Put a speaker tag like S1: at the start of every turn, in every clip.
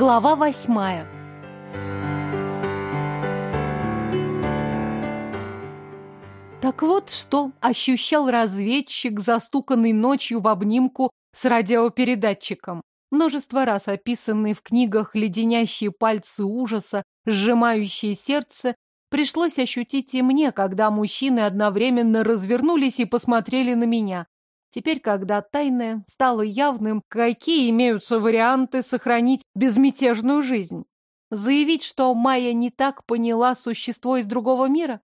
S1: Глава восьмая. Так вот, что ощущал разведчик, застуканный ночью в обнимку с радиопередатчиком. Множество раз описанные в книгах леденящие пальцы ужаса, сжимающие сердце, пришлось ощутить и мне, когда мужчины одновременно развернулись и посмотрели на меня. Теперь, когда тайное стало явным, какие имеются варианты сохранить безмятежную жизнь? Заявить, что Майя не так поняла существо из другого мира?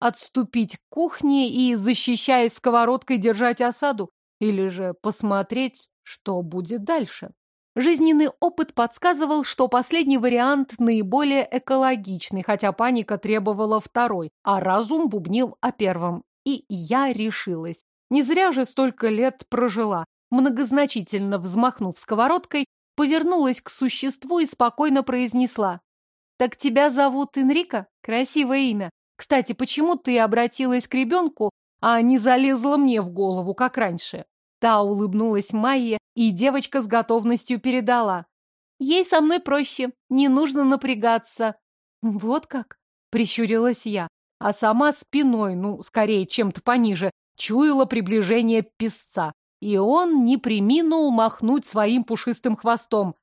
S1: Отступить к кухне и, защищаясь сковородкой, держать осаду? Или же посмотреть, что будет дальше? Жизненный опыт подсказывал, что последний вариант наиболее экологичный, хотя паника требовала второй, а разум бубнил о первом. И я решилась. Не зря же столько лет прожила. Многозначительно взмахнув сковородкой, повернулась к существу и спокойно произнесла. «Так тебя зовут Энрика? Красивое имя. Кстати, почему ты обратилась к ребенку, а не залезла мне в голову, как раньше?» Та улыбнулась Майе, и девочка с готовностью передала. «Ей со мной проще, не нужно напрягаться». «Вот как?» — прищурилась я, а сама спиной, ну, скорее, чем-то пониже, чуяла приближение песца, и он не приминул махнуть своим пушистым хвостом.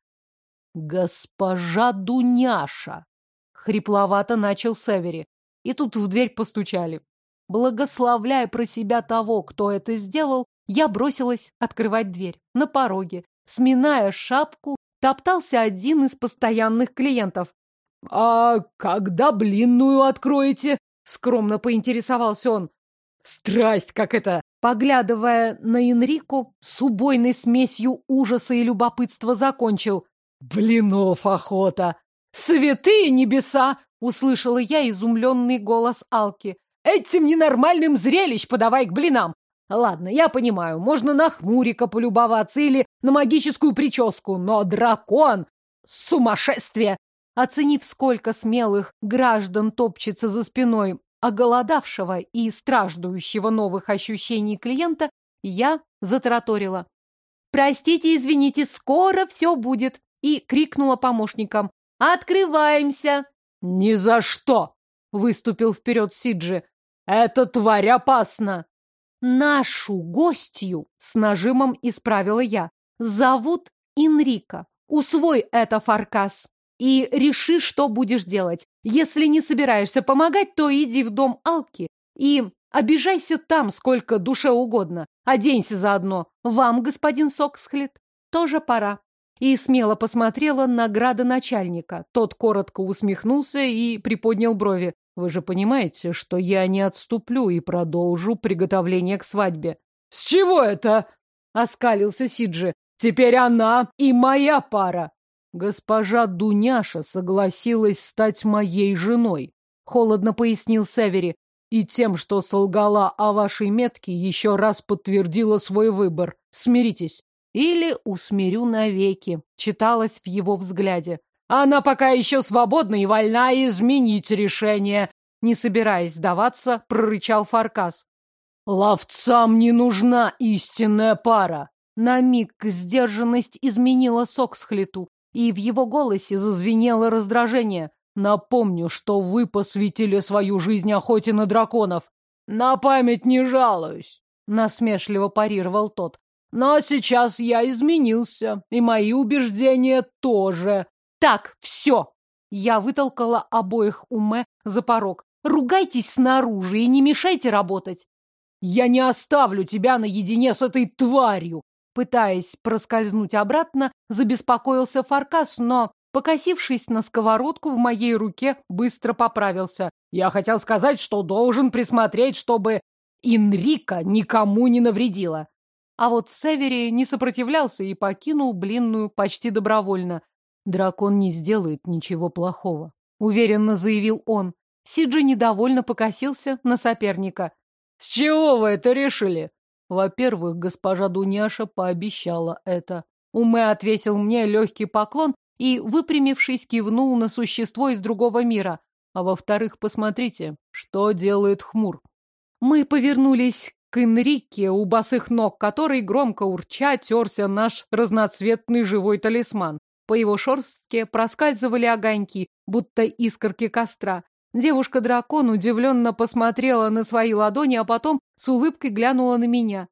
S1: «Госпожа Дуняша!» — хрипловато начал Севери. И тут в дверь постучали. Благословляя про себя того, кто это сделал, я бросилась открывать дверь. На пороге, сминая шапку, топтался один из постоянных клиентов. «А когда блинную откроете?» — скромно поинтересовался он. Страсть, как это! Поглядывая на Энрику, с убойной смесью ужаса и любопытства закончил. Блинов охота! Святые небеса! Услышала я изумленный голос Алки. Этим ненормальным зрелищ подавай к блинам! Ладно, я понимаю, можно на хмурика полюбоваться или на магическую прическу, но дракон — сумасшествие! Оценив, сколько смелых граждан топчется за спиной оголодавшего и страждущего новых ощущений клиента, я затараторила. «Простите, извините, скоро все будет!» и крикнула помощникам. «Открываемся!» «Ни за что!» — выступил вперед Сиджи. «Эта тварь опасна!» «Нашу гостью!» — с нажимом исправила я. «Зовут Инрика. Усвой это, Фаркас!» и реши, что будешь делать. Если не собираешься помогать, то иди в дом Алки и обижайся там сколько душе угодно. Оденься заодно. Вам, господин Соксхлет, тоже пора. И смело посмотрела на градоначальника. Тот коротко усмехнулся и приподнял брови. Вы же понимаете, что я не отступлю и продолжу приготовление к свадьбе. С чего это? Оскалился Сиджи. Теперь она и моя пара. Госпожа Дуняша согласилась стать моей женой, холодно пояснил Севери, и тем, что солгала о вашей метке, еще раз подтвердила свой выбор. Смиритесь. Или усмирю навеки, читалось в его взгляде. Она пока еще свободна и вольна изменить решение. Не собираясь сдаваться, прорычал Фаркас. Ловцам не нужна истинная пара. На миг сдержанность изменила Соксхлету и в его голосе зазвенело раздражение. «Напомню, что вы посвятили свою жизнь охоте на драконов. На память не жалуюсь», — насмешливо парировал тот. «Но сейчас я изменился, и мои убеждения тоже». «Так, все!» Я вытолкала обоих уме за порог. «Ругайтесь снаружи и не мешайте работать!» «Я не оставлю тебя наедине с этой тварью!» Пытаясь проскользнуть обратно, забеспокоился Фаркас, но, покосившись на сковородку в моей руке, быстро поправился. Я хотел сказать, что должен присмотреть, чтобы Инрика никому не навредила. А вот Севери не сопротивлялся и покинул блинную почти добровольно. Дракон не сделает ничего плохого, уверенно заявил он. Сиджи недовольно покосился на соперника. «С чего вы это решили?» Во-первых, госпожа Дуняша пообещала это. Уме отвесил мне легкий поклон и, выпрямившись, кивнул на существо из другого мира. А во-вторых, посмотрите, что делает хмур. Мы повернулись к Энрике, у босых ног который громко урча терся наш разноцветный живой талисман. По его шорстке проскальзывали огоньки, будто искорки костра. Девушка-дракон удивленно посмотрела на свои ладони, а потом с улыбкой глянула на меня.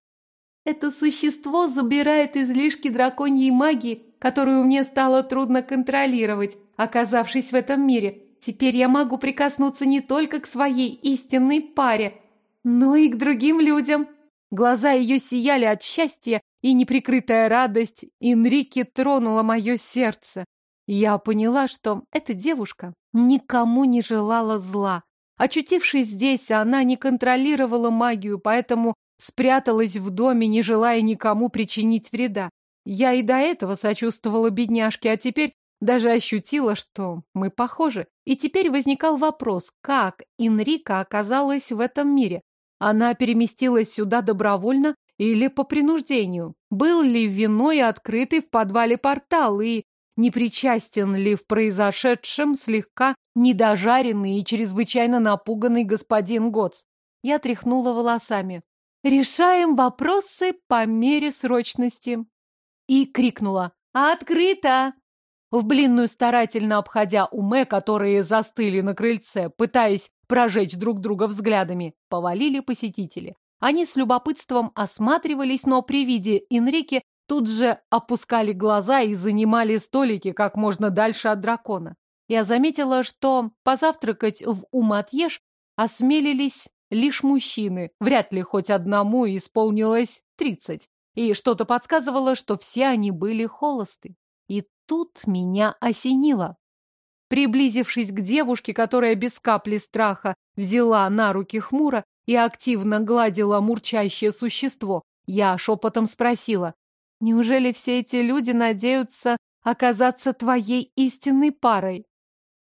S1: «Это существо забирает излишки драконьей магии, которую мне стало трудно контролировать, оказавшись в этом мире. Теперь я могу прикоснуться не только к своей истинной паре, но и к другим людям». Глаза ее сияли от счастья, и неприкрытая радость Инрике тронула мое сердце. Я поняла, что эта девушка никому не желала зла. Очутившись здесь, она не контролировала магию, поэтому спряталась в доме, не желая никому причинить вреда. Я и до этого сочувствовала бедняжке, а теперь даже ощутила, что мы похожи. И теперь возникал вопрос, как Инрика оказалась в этом мире. Она переместилась сюда добровольно или по принуждению? Был ли виной открытый в подвале портал и не причастен ли в произошедшем слегка недожаренный и чрезвычайно напуганный господин Гоц? Я тряхнула волосами. «Решаем вопросы по мере срочности!» И крикнула «Открыто!» В блинную старательно обходя уме, которые застыли на крыльце, пытаясь прожечь друг друга взглядами, повалили посетители. Они с любопытством осматривались, но при виде Инрики тут же опускали глаза и занимали столики как можно дальше от дракона. Я заметила, что позавтракать в Уматьеш осмелились лишь мужчины, вряд ли хоть одному исполнилось тридцать, и что-то подсказывало, что все они были холосты. И тут меня осенило. Приблизившись к девушке, которая без капли страха взяла на руки хмуро и активно гладила мурчащее существо, я шепотом спросила, «Неужели все эти люди надеются оказаться твоей истинной парой?»